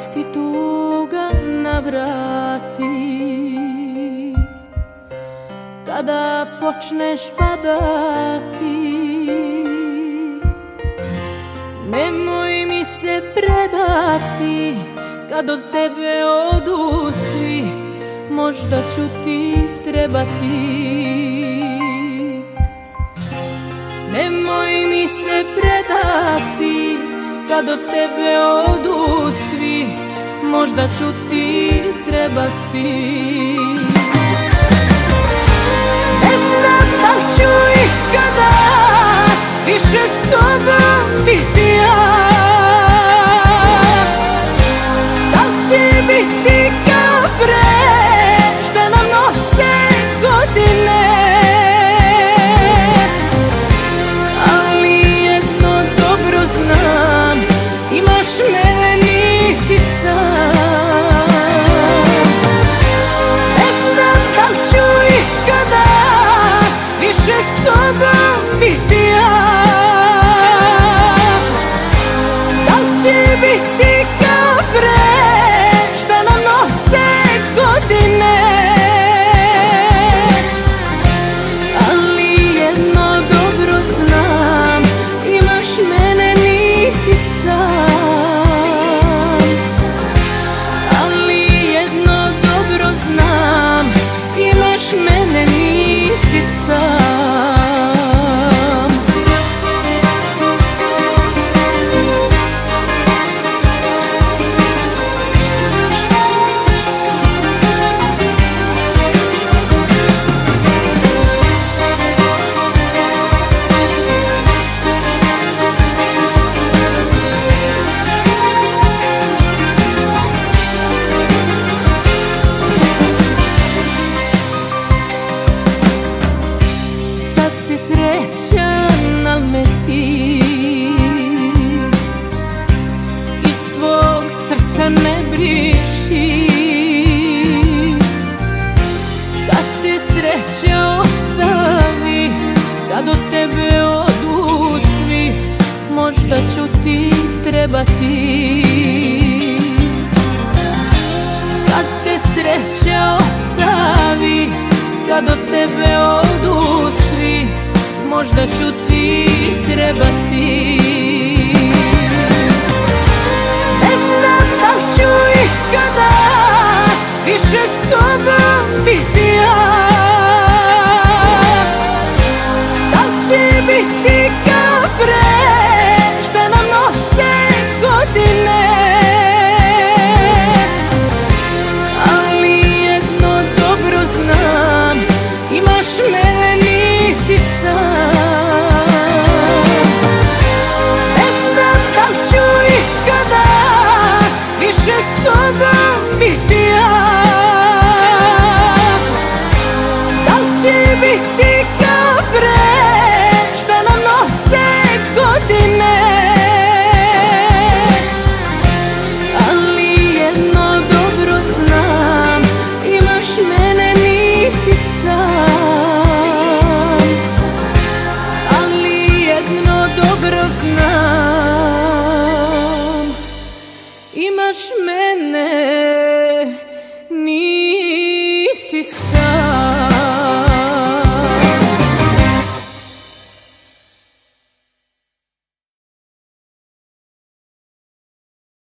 kad ti tuga navrati Kada počneš padati Nemoj mi se predati. Kad od tebe odu svi Možda ću ti trebati. Nemoj mi se predati. Kad od tebe odu Možda ću ti trebati. Ne znam da li ću ikada Više s tobom biti ja. Da li će biti kao pre Šta nam nose godine? Ali jedno dobro znam Imaš mene, nisi sam. Ne znam da li ću ikada Više s tobom briši Kad te sreća ostavi Kad od tebe odu svi Možda ću ti trebati. Kad te sreća ostavi Kad od tebe odu svi Možda ću ti će biti kao pre Šta nam nose godine. Ali jedno dobro znam Imaš mene, nisi sam. Ne znam da li ću ikada Više s tobom biti ja? Da li će biti